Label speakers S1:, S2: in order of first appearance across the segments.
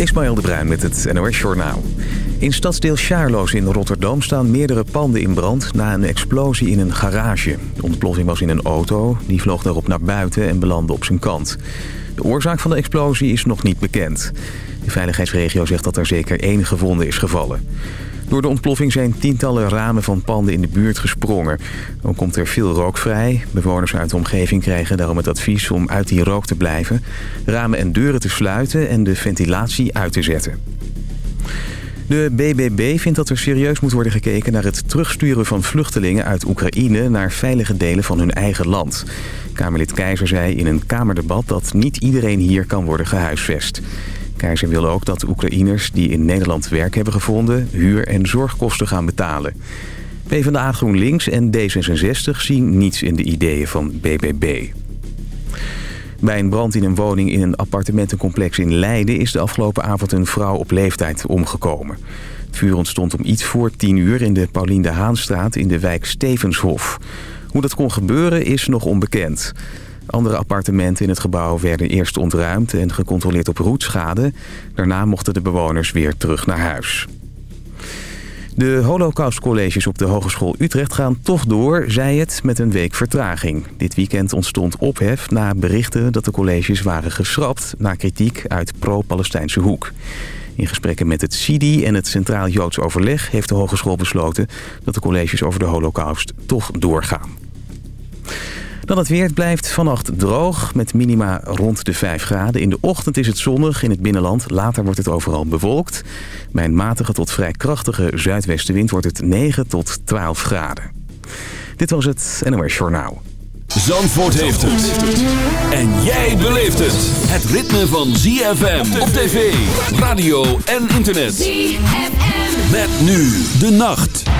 S1: Ismaël de Bruin met het NOS Journaal. In stadsdeel Sjaarloos in Rotterdam staan meerdere panden in brand... na een explosie in een garage. De ontploffing was in een auto, die vloog daarop naar buiten en belandde op zijn kant. De oorzaak van de explosie is nog niet bekend. De veiligheidsregio zegt dat er zeker één gewonde is gevallen. Door de ontploffing zijn tientallen ramen van panden in de buurt gesprongen. Dan komt er veel rook vrij. Bewoners uit de omgeving krijgen daarom het advies om uit die rook te blijven... ramen en deuren te sluiten en de ventilatie uit te zetten. De BBB vindt dat er serieus moet worden gekeken naar het terugsturen van vluchtelingen uit Oekraïne naar veilige delen van hun eigen land. Kamerlid Keizer zei in een Kamerdebat dat niet iedereen hier kan worden gehuisvest. Keizer wil ook dat Oekraïners die in Nederland werk hebben gevonden... huur- en zorgkosten gaan betalen. PvdA GroenLinks en D66 zien niets in de ideeën van BBB. Bij een brand in een woning in een appartementencomplex in Leiden... is de afgelopen avond een vrouw op leeftijd omgekomen. Het vuur ontstond om iets voor tien uur in de Paulien de Haanstraat in de wijk Stevenshof. Hoe dat kon gebeuren is nog onbekend. Andere appartementen in het gebouw werden eerst ontruimd en gecontroleerd op roetschade. Daarna mochten de bewoners weer terug naar huis. De holocaustcolleges op de Hogeschool Utrecht gaan toch door, zei het, met een week vertraging. Dit weekend ontstond ophef na berichten dat de colleges waren geschrapt... na kritiek uit pro-Palestijnse hoek. In gesprekken met het CIDI en het Centraal Joods Overleg heeft de hogeschool besloten... dat de colleges over de holocaust toch doorgaan. Dan het weer. Het blijft vannacht droog met minima rond de 5 graden. In de ochtend is het zonnig in het binnenland. Later wordt het overal bewolkt. Bij een matige tot vrij krachtige zuidwestenwind wordt het 9 tot 12 graden. Dit was het NOS Journaal.
S2: Zandvoort heeft het. En jij beleeft het. Het ritme van ZFM op tv, radio en internet. ZFM. Met nu de nacht.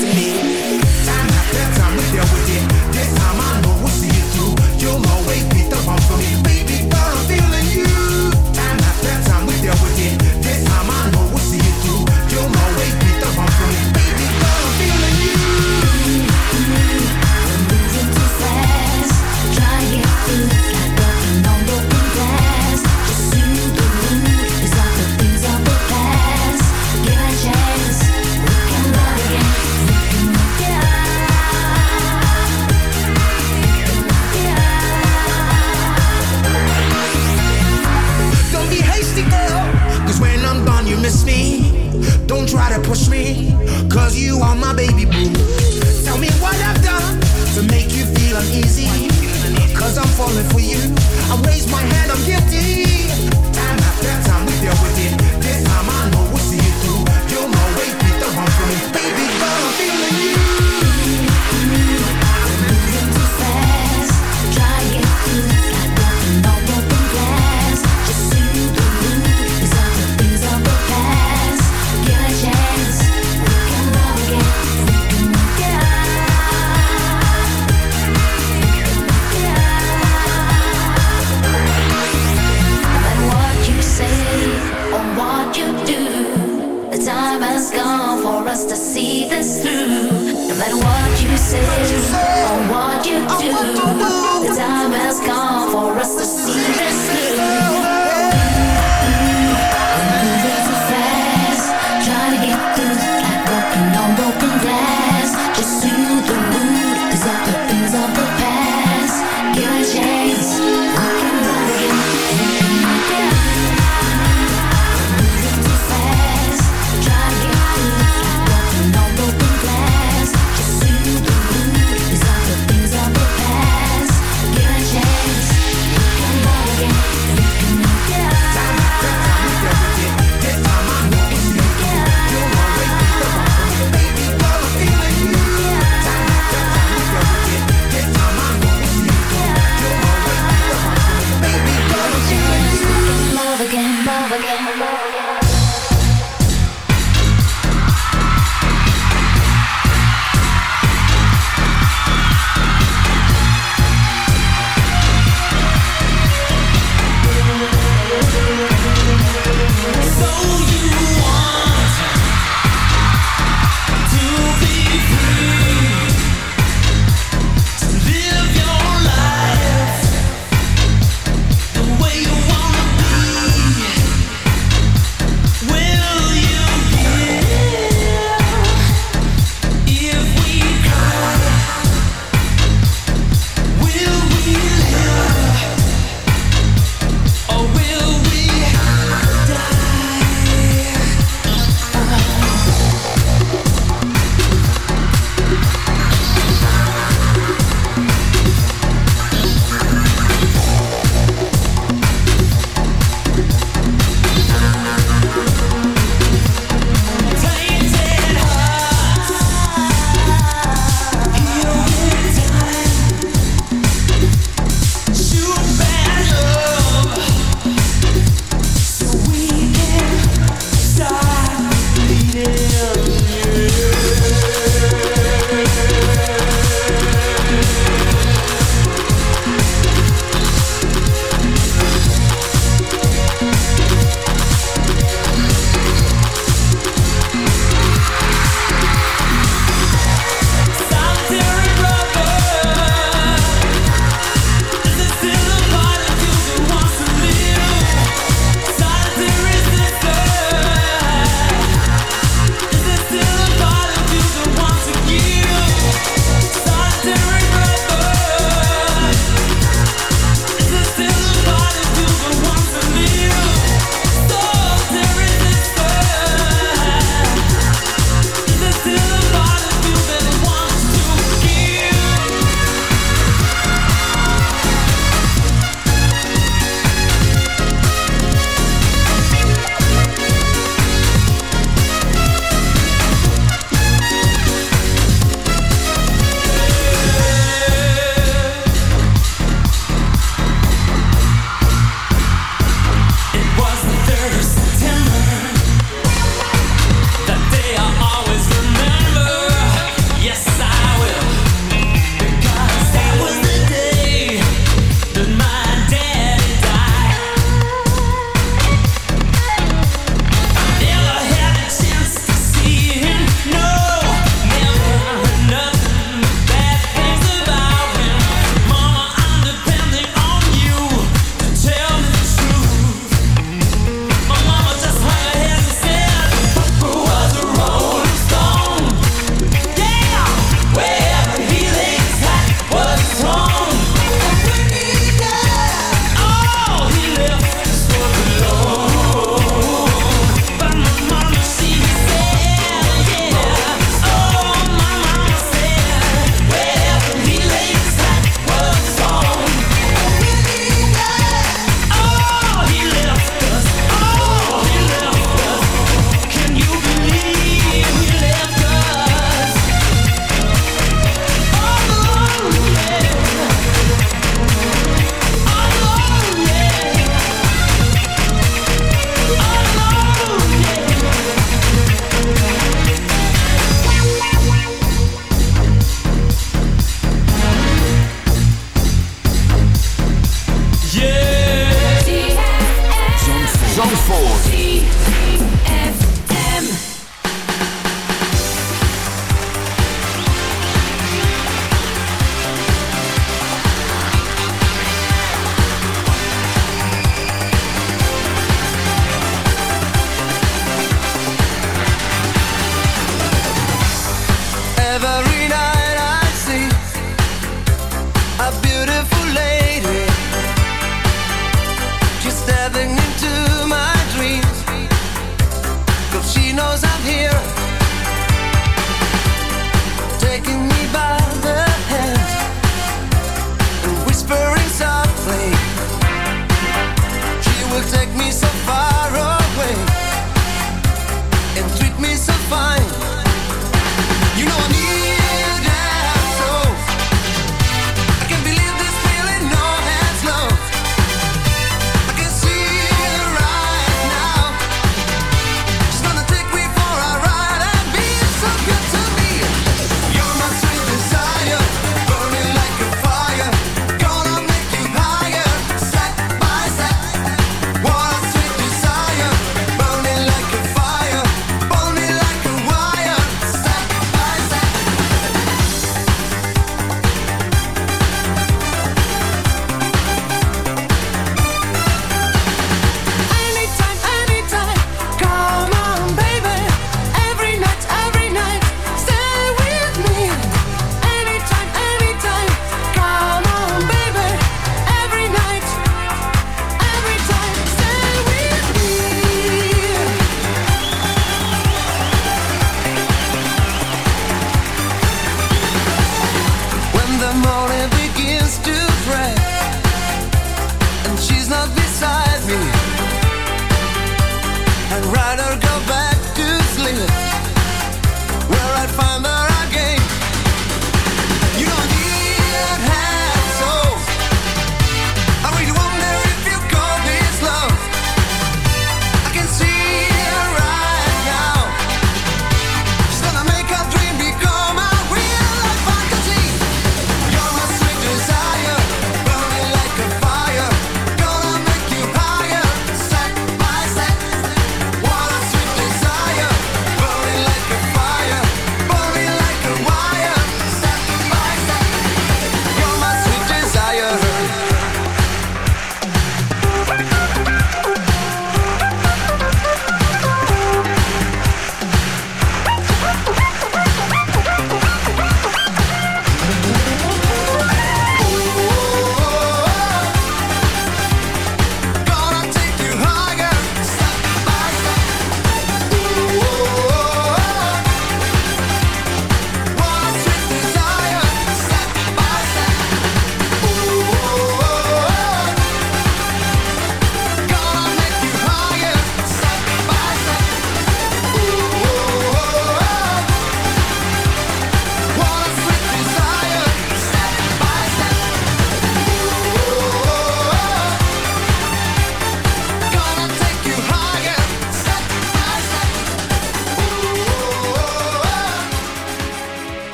S3: to me.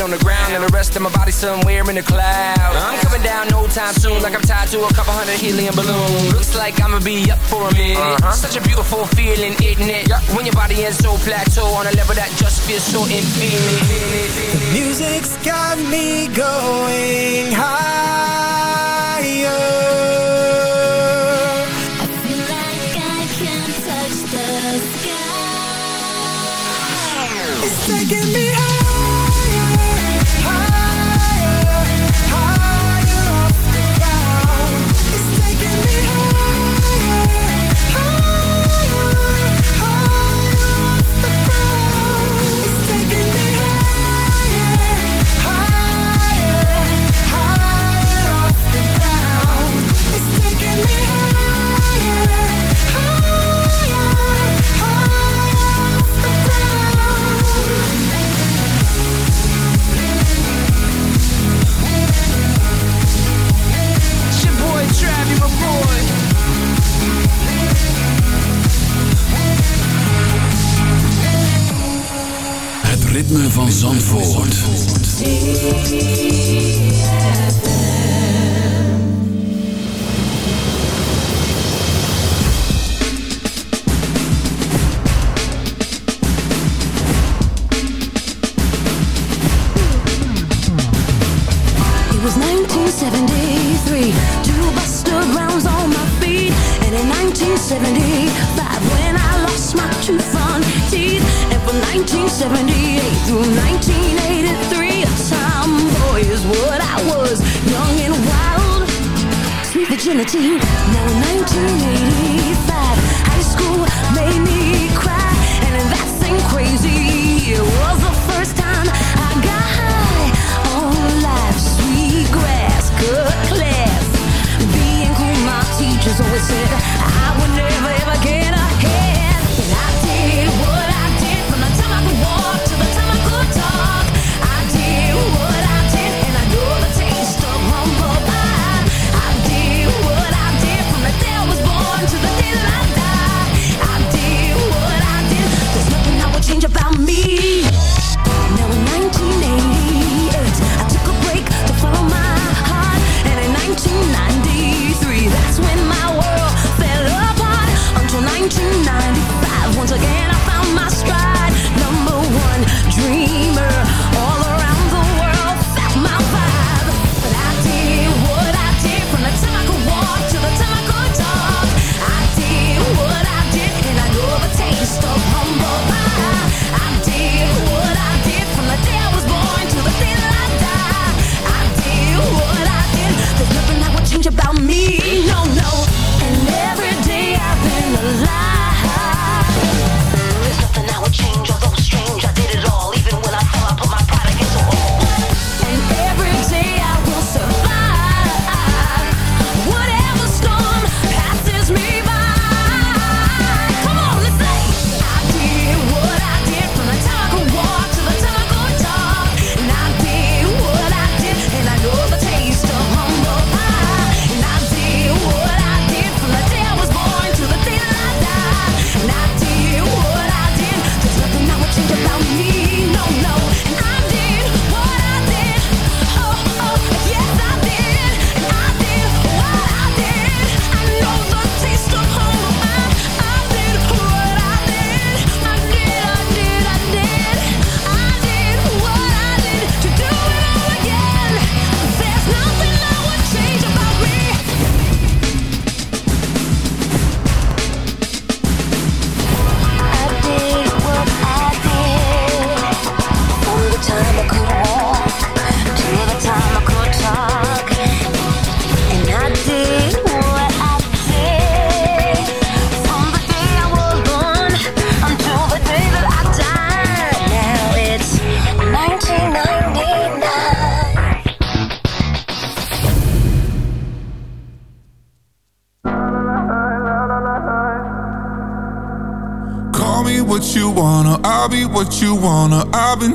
S4: on the ground and the rest of my body somewhere in the cloud. I'm coming down no time soon, like I'm tied to a couple hundred helium balloons. Looks like I'ma be up for a minute. Uh-huh. Such a beautiful feeling, isn't it? Yeah. When your body is so plateau on a level that just feels so infinite.
S3: Music's got me going higher. taking me
S5: Zandvoort.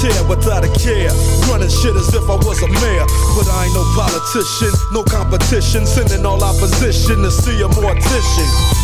S6: tear without a care. Running shit as if I was a mayor. But I ain't no politician, no competition. Sending all opposition to see a mortician.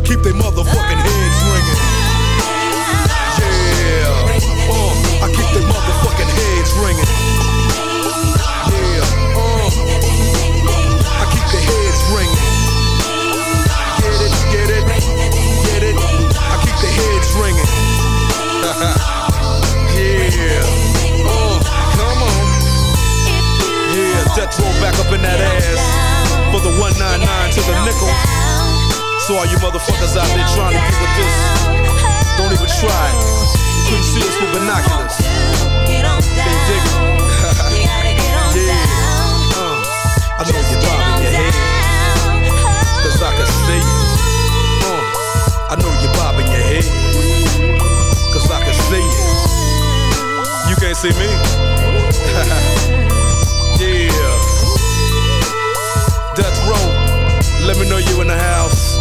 S6: I keep they motherfucking heads ringing. Yeah, uh, I keep they motherfucking heads ringing. Yeah, uh, I keep the heads ringing. Get it, get it, get it. I keep the heads ringing. yeah, uh, come on. Yeah, roll back up in that ass for the 199 to the nickel. So all you motherfuckers out there trying to get with this, don't even try couldn't see us with binoculars. Yeah. Uh, I know you're bobbing your head, cause I can see you. Uh, I know you're bobbing your I can see you. You can't see me? yeah. Death row, let me know you in the house.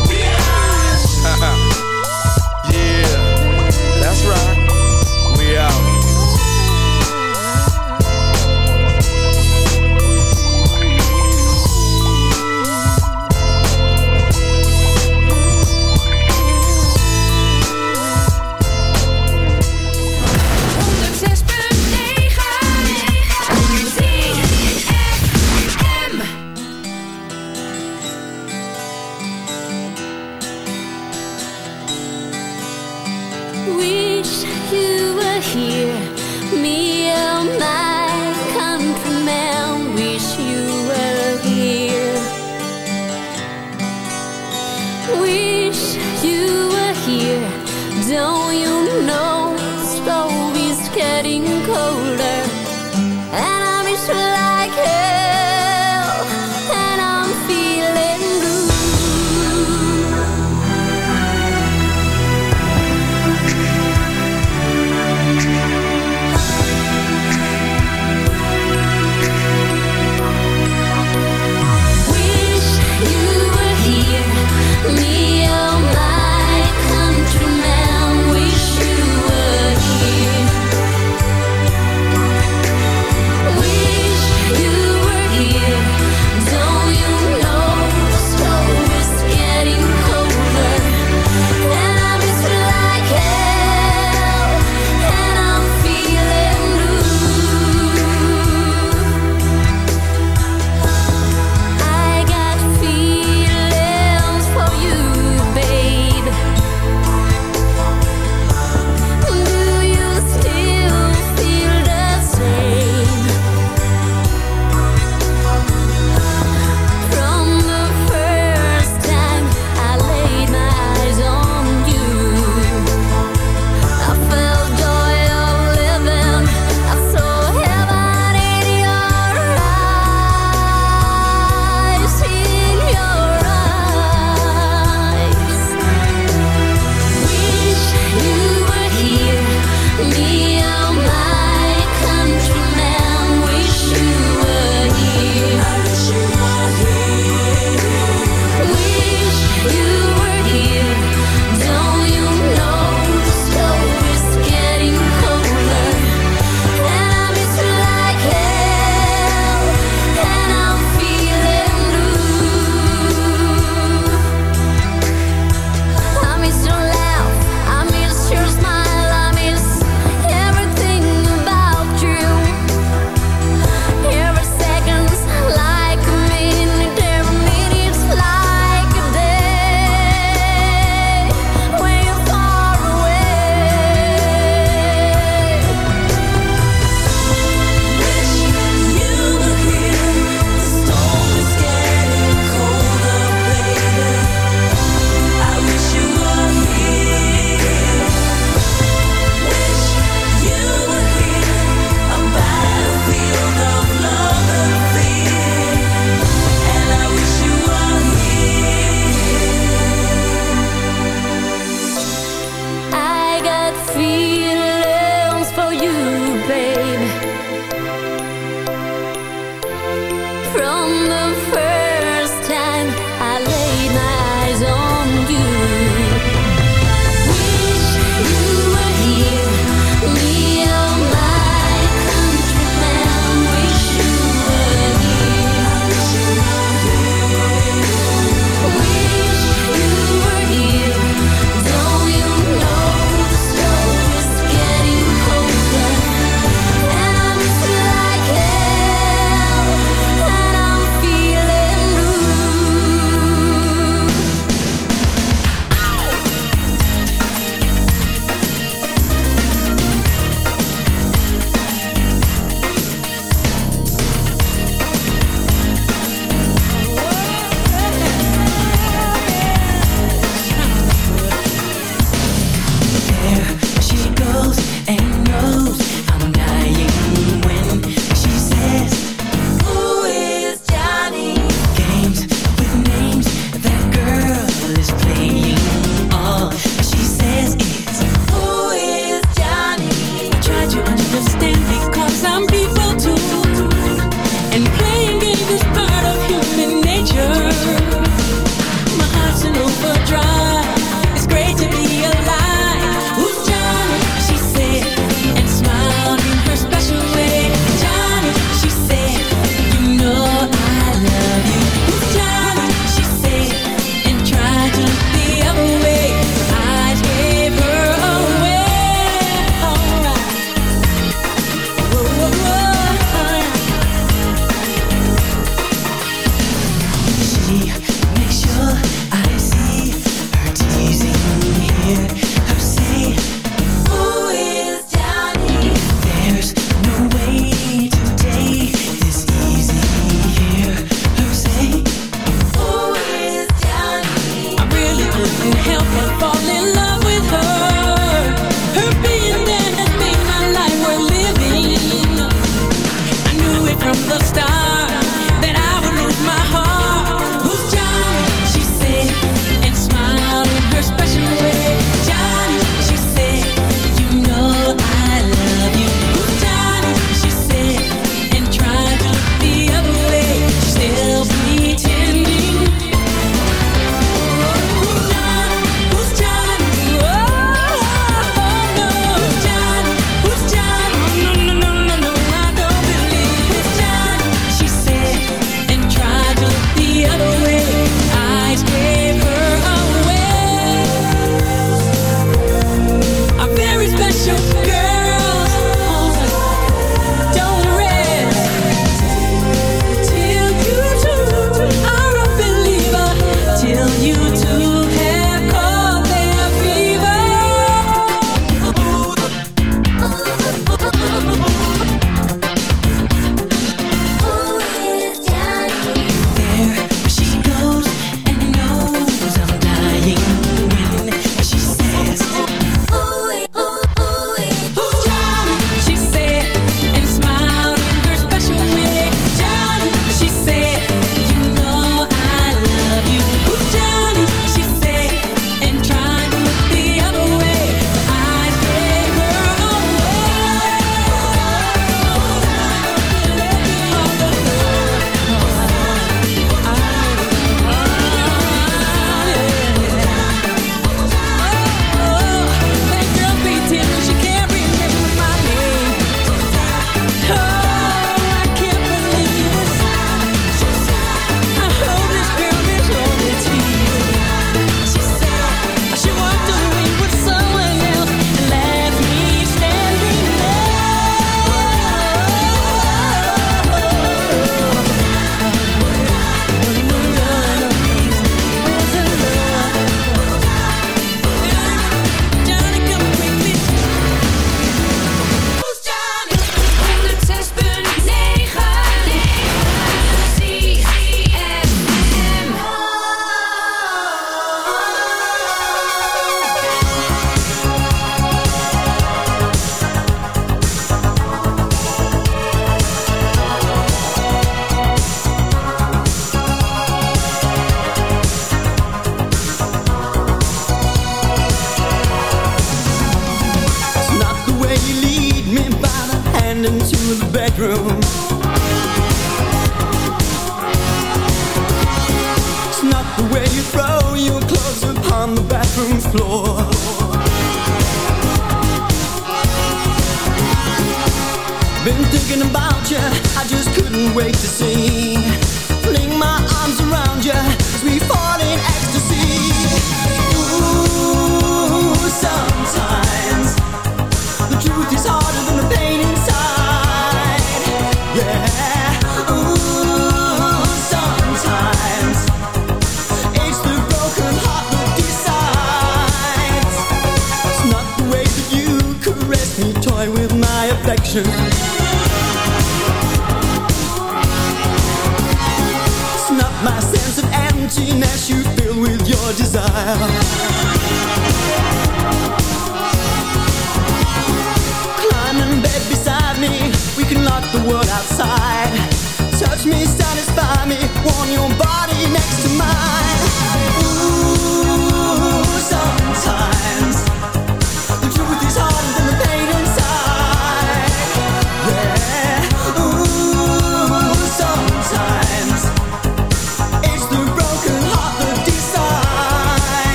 S7: want your body next to mine.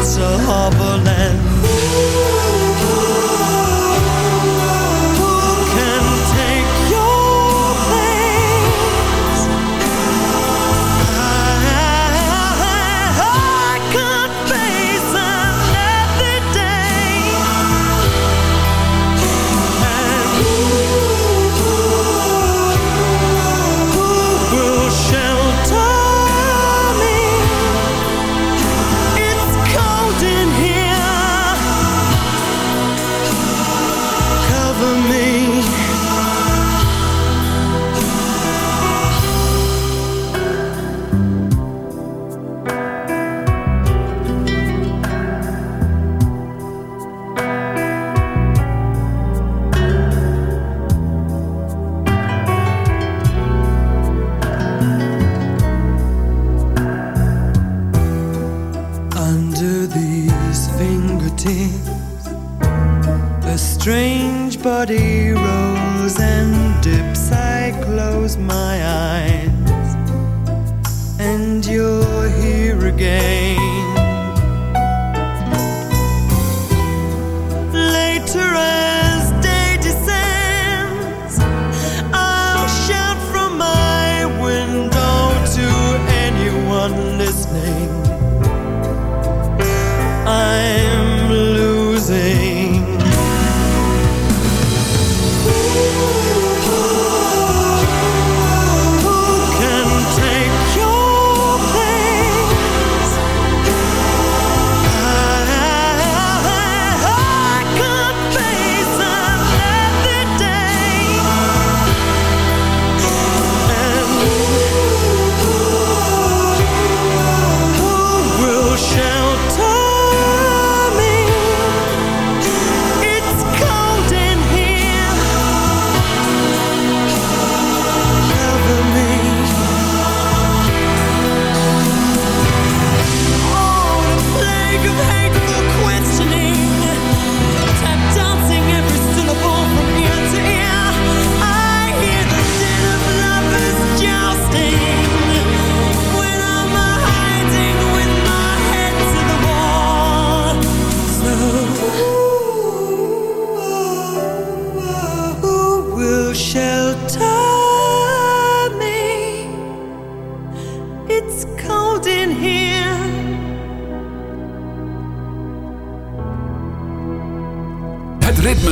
S7: It's a harbor land. body rolls and dips, I close my eyes.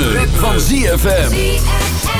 S5: ritme, van ZFM.